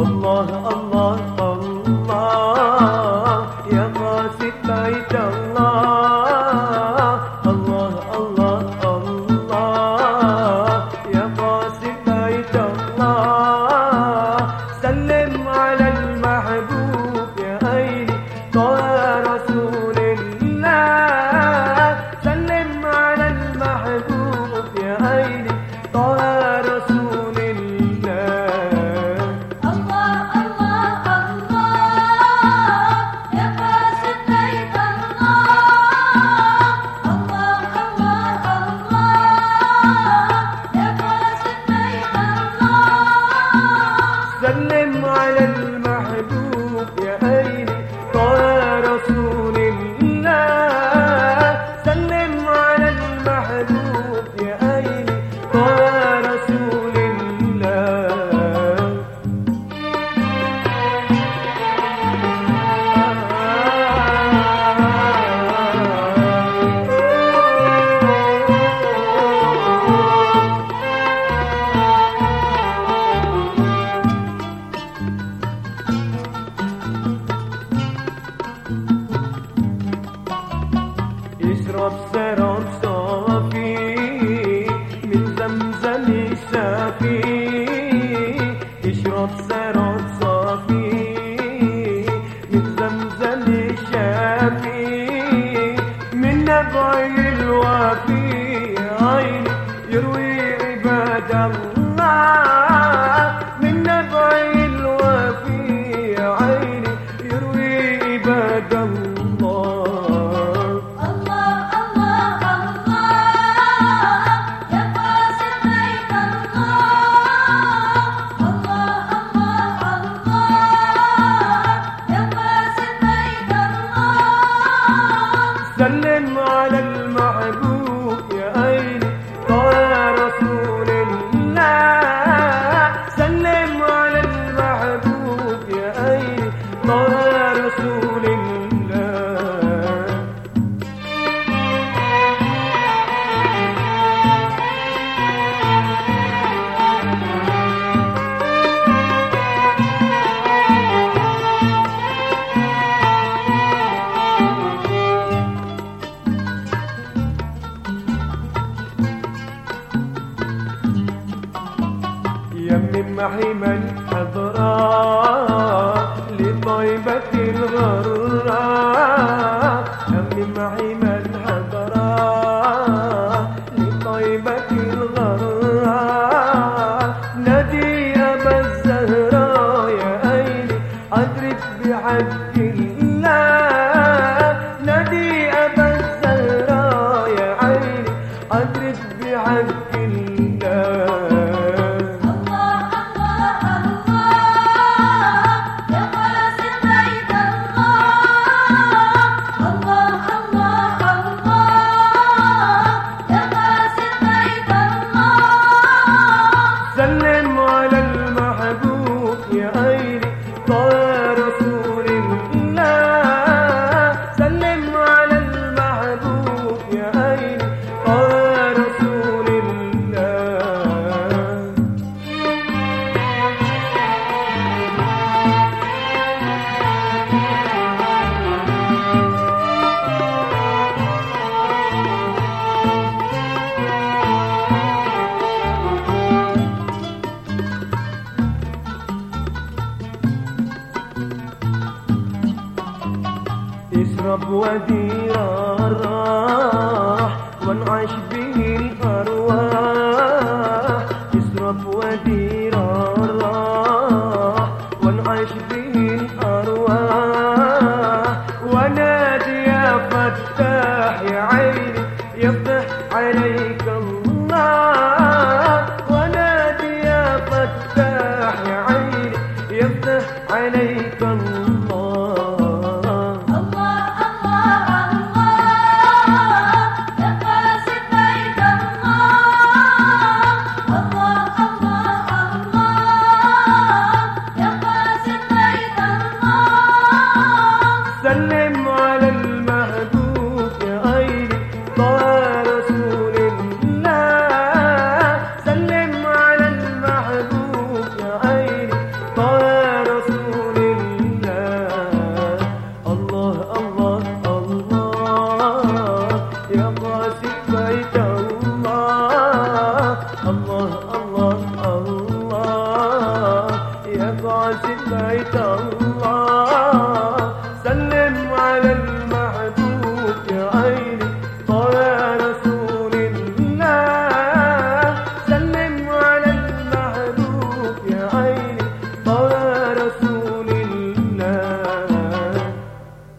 الله الله. سلم على المحبوب. يشرب سراب صافي من زمزم الشافي من نبع الوافي عيني يروي عباد الله. Dale. معي من حضرا لطيبة الغرة خلي معي من حضرا لطيبة الغرة نادي أبا الزهراء يا أيلي أدرك بعد الله. نادي أبا الزهراء يا أيلي أدرك بعد الله. الحب وديار وانعش به الأرواح. يسرب ودير الراح وانعش به الأرواح. ونادي يا فتاح يا عيني يفتح عليك الله. ونادي يا فتاح يا عيني يفتح عليك الله. gái trong